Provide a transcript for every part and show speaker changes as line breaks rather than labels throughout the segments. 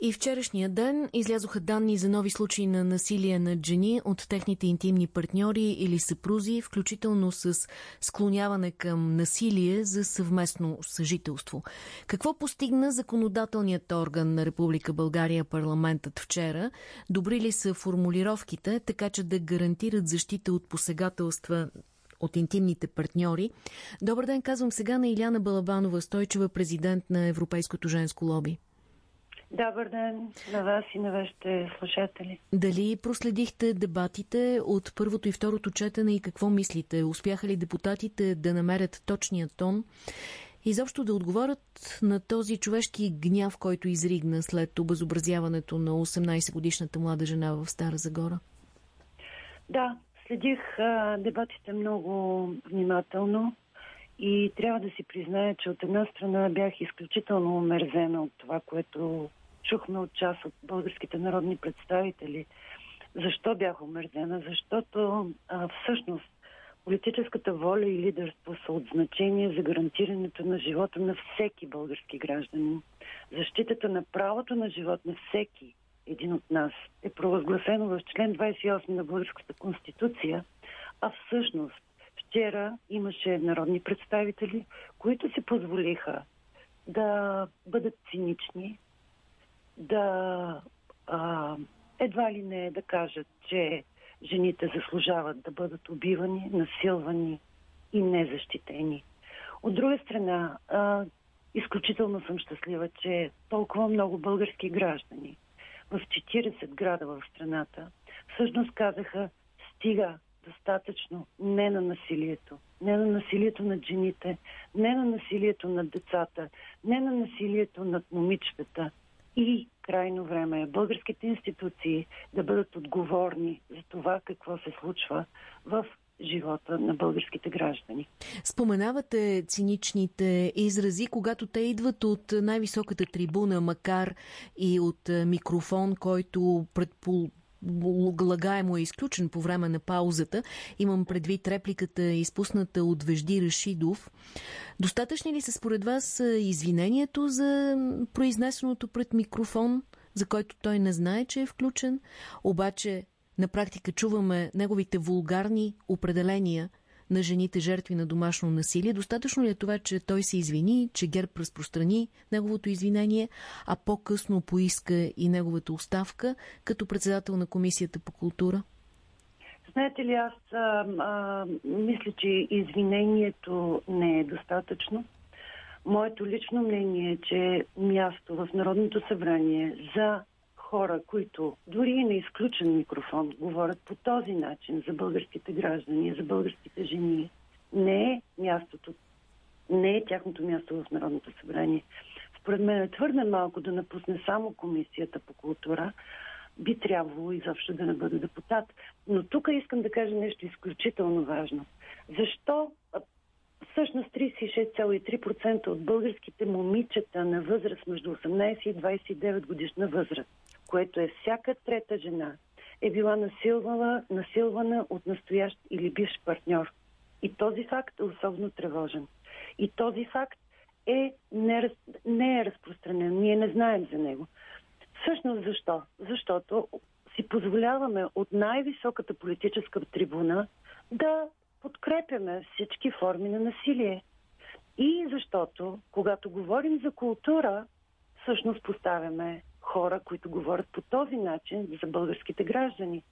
И вчерашния ден излязоха данни за нови случаи на насилие над жени от техните интимни партньори или съпрузи, включително с склоняване към насилие за съвместно съжителство. Какво постигна законодателният орган на Република България, парламентът вчера? Добри ли са формулировките, така че да гарантират защита от посегателства от интимните партньори. Добър ден, казвам сега на Иляна Балабанова, стойчева президент на Европейското женско лоби.
Добър ден на вас и на вашите слушатели.
Дали проследихте дебатите от първото и второто четене и какво мислите? Успяха ли депутатите да намерят точния тон? Изобщо да отговорят на този човешки гняв, който изригна след обезобразяването на 18-годишната млада жена в Стара Загора?
Да, следих а, дебатите много внимателно. И трябва да си призная, че от една страна бях изключително омерзена от това, което чухме от част от българските народни представители. Защо бях омерзена? Защото а, всъщност политическата воля и лидерство са от значение за гарантирането на живота на всеки български гражданин. Защитата на правото на живот на всеки един от нас е провъзгласено в член 28 на Българската конституция, а всъщност Вчера имаше народни представители, които си позволиха да бъдат цинични, да а, едва ли не да кажат, че жените заслужават да бъдат убивани, насилвани и незащитени. От друга страна, а, изключително съм щастлива, че толкова много български граждани в 40 града в страната всъщност казаха стига, достатъчно не на насилието. Не на насилието над жените, не на насилието над децата, не на насилието над момичетата. И крайно време е българските институции да бъдат отговорни за това какво се случва в живота на българските граждани.
Споменавате циничните изрази, когато те идват от най-високата трибуна, макар и от микрофон, който предпол лагаемо е изключен по време на паузата. Имам предвид репликата, изпусната от Вежди Рашидов. Достатъчни ли са според вас извинението за произнесеното пред микрофон, за който той не знае, че е включен? Обаче на практика чуваме неговите вулгарни определения – на жените жертви на домашно насилие. Достатъчно ли е това, че той се извини, че ГЕРБ разпространи неговото извинение, а по-късно поиска и неговата оставка като председател на Комисията по култура?
Знаете ли, аз а, а, мисля, че извинението не е достатъчно. Моето лично мнение е, че място в Народното събрание за хора, които дори и на изключен микрофон говорят по този начин за българските граждани, за българските жени, не е мястото, не е тяхното място в Народното събрание. Според мен е твърде малко да напусне само Комисията по култура, би трябвало изобщо да не бъде депутат. Но тук искам да кажа нещо изключително важно. Защо всъщност 36,3% от българските момичета на възраст между 18 и 29 годишна възраст което е всяка трета жена, е била насилвана, насилвана от настоящ или бивш партньор. И този факт е особено тревожен. И този факт е не, не е разпространен. Ние не знаем за него. Всъщност защо? Защото си позволяваме от най-високата политическа трибуна да подкрепяме всички форми на насилие. И защото, когато говорим за култура, всъщност поставяме хора, които говорят по този начин за българските граждани.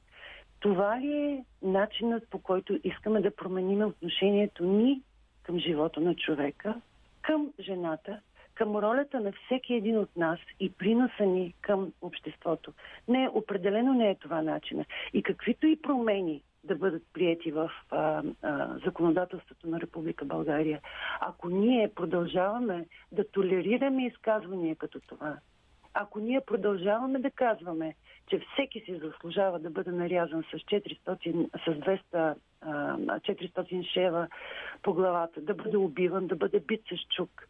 Това ли е начинът по който искаме да променим отношението ни към живота на човека, към жената, към ролята на всеки един от нас и приноса ни към обществото. Не, определено не е това начина. И каквито и промени да бъдат прияти в а, а, законодателството на Република България, ако ние продължаваме да толерираме изказвания като това, ако ние продължаваме да казваме, че всеки си заслужава да бъде нарязан с 400, с 200, 400 шева по главата, да бъде убиван, да бъде бит с чук,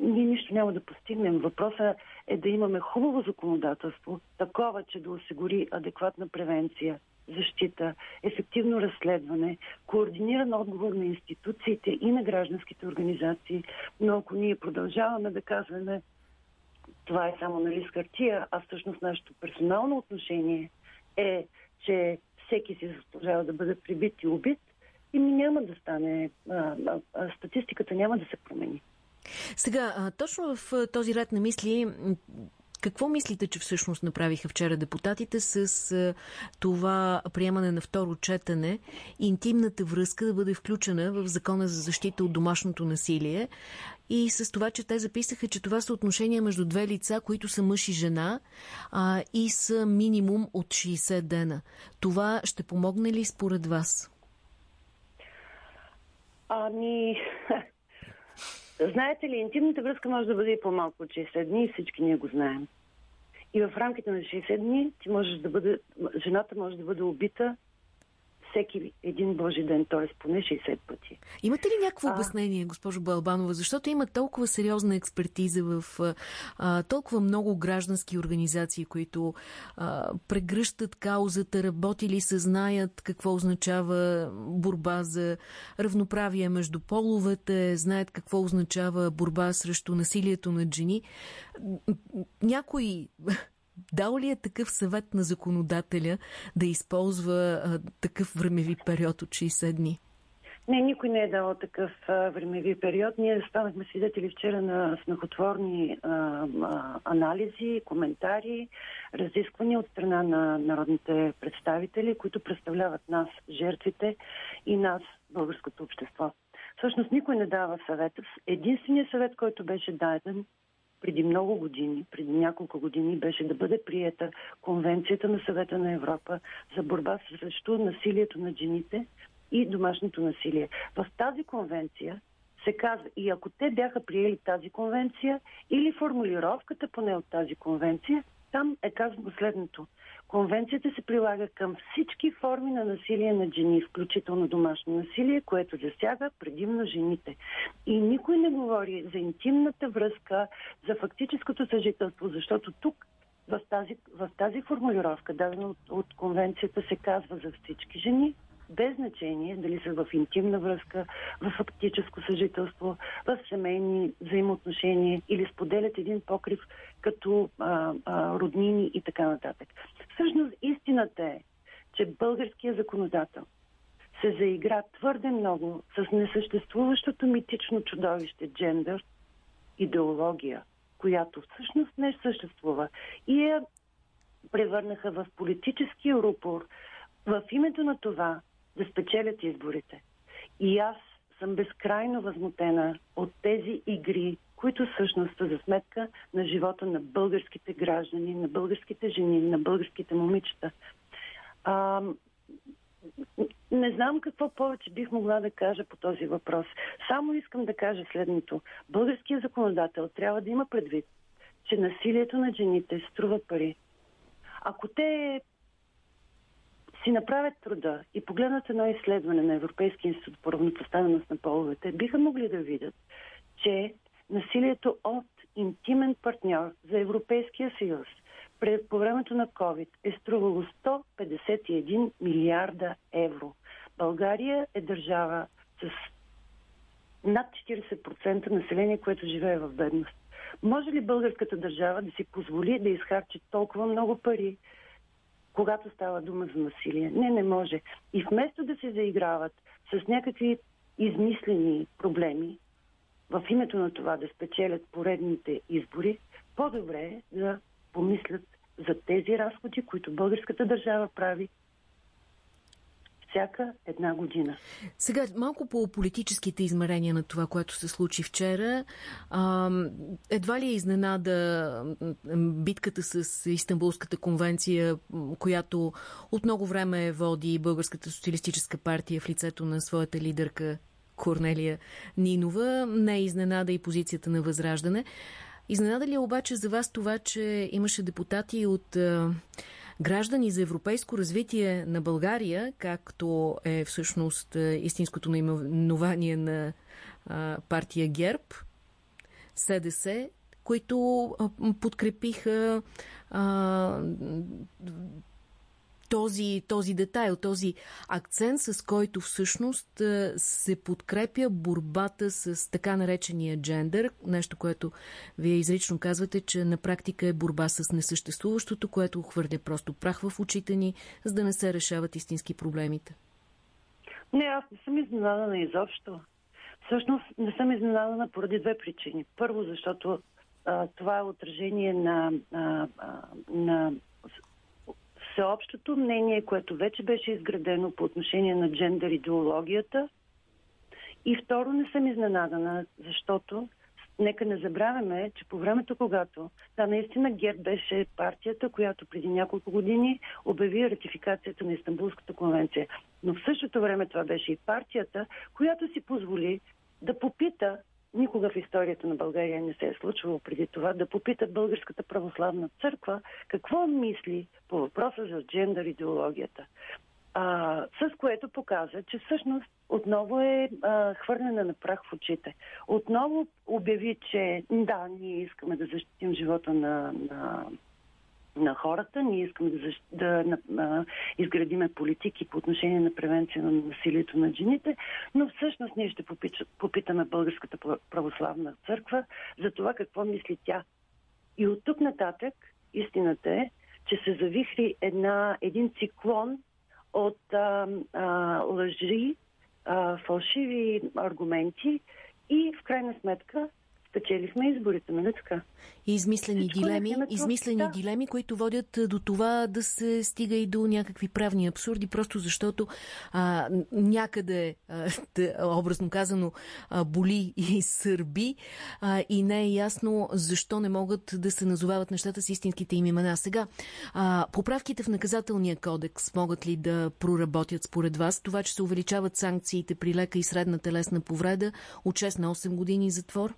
ние нищо няма да постигнем. Въпросът е да имаме хубаво законодателство, такова, че да осигури адекватна превенция, защита, ефективно разследване, координиран отговор на институциите и на гражданските организации. Но ако ние продължаваме да казваме, това е само на лист хартия, а всъщност нашето персонално отношение е, че всеки си заслужава да бъде прибит и убит и ми няма да стане, а, а, статистиката няма да се промени.
Сега, а, точно в този ред на мисли, какво мислите, че всъщност направиха вчера депутатите с това приемане на второ четене интимната връзка да бъде включена в Закона за защита от домашното насилие и с това, че те записаха, че това са отношения между две лица, които са мъж и жена а, и са минимум от 60 дена. Това ще помогне ли според вас?
Ами, знаете ли, интимната връзка може да бъде и по-малко от 60 дни всички ние го знаем. И в рамките на 60 дни ти можеш да бъде, жената може да бъде убита всеки един Божи ден, т.е. поне 60 пъти.
Имате ли някакво а... обяснение, госпожо Балбанова, защото има толкова сериозна експертиза в а, толкова много граждански организации, които а, прегръщат каузата, работили се, знаят какво означава борба за равноправие между половете, знаят какво означава борба срещу насилието над жени. Някой Дал ли е такъв съвет на законодателя да използва а, такъв времеви период от 60 дни?
Не, никой не е дал такъв а, времеви период. Ние станахме свидетели вчера на смехотворни а, а, анализи, коментари, разисквания от страна на народните представители, които представляват нас, жертвите и нас, българското общество. Всъщност никой не дава съвета. Единственият съвет, който беше даден преди много години, преди няколко години, беше да бъде приета Конвенцията на съвета на Европа за борба срещу насилието на жените и домашното насилие. В тази конвенция се казва, и ако те бяха приели тази конвенция или формулировката поне от тази конвенция, там е казано следното. Конвенцията се прилага към всички форми на насилие на жени, включително домашно насилие, което засяга предимно жените. И никой не говори за интимната връзка, за фактическото съжителство, защото тук в тази, в тази формулировка, дадена от, от конвенцията, се казва за всички жени, без значение дали са в интимна връзка, в фактическо съжителство, в семейни взаимоотношения или споделят един покрив като а, а, роднини и така нататък. Всъщност истината е, че българският законодател се заигра твърде много с несъществуващото митично чудовище джендър, идеология, която всъщност не съществува и я превърнаха в политически рупор в името на това да спечелят изборите. И аз съм безкрайно възмутена от тези игри, които всъщност са за сметка на живота на българските граждани, на българските жени, на българските момичета. А, не знам какво повече бих могла да кажа по този въпрос. Само искам да кажа следното. Българският законодател трябва да има предвид, че насилието на жените струва пари. Ако те си направят труда и погледнат едно изследване на Европейския институт по равнопоставеност на половете, биха могли да видят, че насилието от интимен партньор за Европейския съюз по времето на COVID е струвало 151 милиарда евро. България е държава с над 40% население, което живее в бедност. Може ли българската държава да си позволи да изхарчи толкова много пари когато става дума за насилие. Не, не може. И вместо да се заиграват с някакви измислени проблеми, в името на това да спечелят поредните избори, по-добре е да помислят за тези разходи, които българската държава прави всяка една година.
Сега, малко по политическите измерения на това, което се случи вчера. А, едва ли е изненада битката с Истанбулската конвенция, която от много време води Българската социалистическа партия в лицето на своята лидерка Корнелия Нинова. Не е изненада и позицията на Възраждане. Изненада ли е обаче за вас това, че имаше депутати от граждани за европейско развитие на България, както е всъщност истинското наименование на партия ГЕРБ, СДС, които подкрепиха а, този, този детайл, този акцент, с който всъщност се подкрепя борбата с така наречения джендър, нещо, което вие изрично казвате, че на практика е борба с несъществуващото, което хвърля просто прах в очите ни, за да не се решават истински проблемите.
Не, аз не съм изненадана изобщо. Всъщност не съм изненадана поради две причини. Първо, защото а, това е отражение на, а, на всеобщото мнение, което вече беше изградено по отношение на джендър идеологията. И второ, не съм изненадана, защото нека не забравяме, че по времето, когато да, наистина ГЕРБ беше партията, която преди няколко години обяви ратификацията на Истанбулската конвенция. Но в същото време това беше и партията, която си позволи да попита никога в историята на България не се е случвало преди това, да попитат Българската православна църква какво мисли по въпроса за джендър идеологията. А, с което показва, че всъщност отново е а, хвърлена на прах в очите. Отново обяви, че да, ние искаме да защитим живота на, на на хората. Ние искаме да, да а, изградиме политики по отношение на превенция на насилието на жените, но всъщност ние ще попитаме Българската православна църква за това какво мисли тя. И от тук нататък истината е, че се завихри една, един циклон от а, а, лъжи, а, фалшиви аргументи и в крайна сметка спечелихме изборите, нали така?
И измислени Всичко дилеми, измислени да. дилеми, които водят до това да се стига и до някакви правни абсурди, просто защото а, някъде, а, образно казано, а, боли и сърби а, и не е ясно защо не могат да се назовават нещата с истинските им имена. Сега, а, поправките в наказателния кодекс могат ли да проработят според вас? Това, че се увеличават санкциите при лека и средна телесна повреда от 6 на 8 години затвор?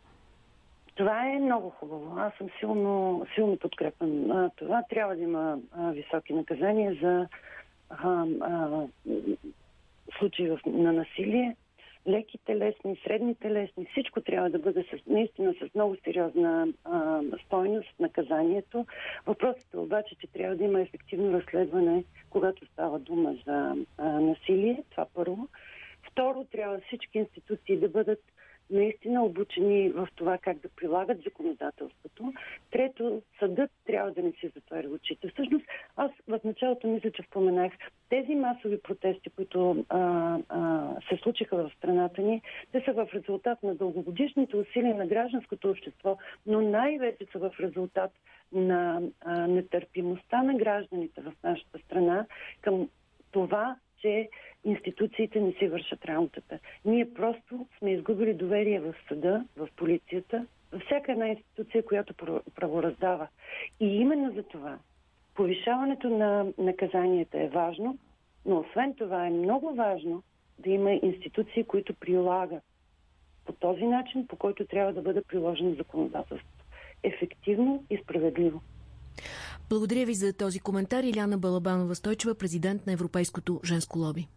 Това е много хубаво. Аз съм силно, силно подкрепен. Това трябва да има високи наказания за а, а, случаи на насилие. Леки телесни, средни телесни, всичко трябва да бъде с, наистина с много сериозна а, стойност наказанието. Въпросът е обаче, че трябва да има ефективно разследване, когато става дума за а, насилие. Това първо. Второ, трябва всички институции да бъдат наистина обучени в това как да прилагат законодателството. Трето, съдът трябва да не си затваря очите. Всъщност, аз в началото мисля, че споменах, тези масови протести, които а, а, се случиха в страната ни, те са в резултат на дългогодишните усилия на гражданското общество, но най-вече са в резултат на а, нетърпимостта на гражданите в нашата страна към това че институциите не си вършат работата. Ние просто сме изгубили доверие в съда, в полицията, във всяка една институция, която правораздава. И именно за това повишаването на наказанията е важно, но освен това е много важно да има институции, които прилагат по този начин, по който трябва да бъде приложено законодателството. Ефективно и справедливо.
Благодаря ви за този коментар. Иляна Балабанова-Стойчева, президент на Европейското женско лоби.